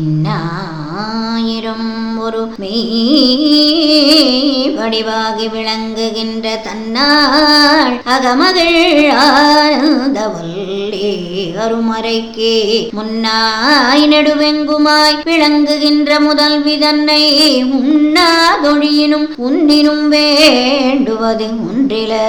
இன்னாயிரம் ஒரு மெய் வடிவாகி விளங்குகின்ற தன்னாள் அகமகள் ஆனந்தவல்லே அருமறைக்கே முன்னாய் நடுவெங்குமாய் விளங்குகின்ற முதல்வி தன்னை உண்ணாதொழியினும் உன்னினும் வேண்டுவது ஒன்றிலே.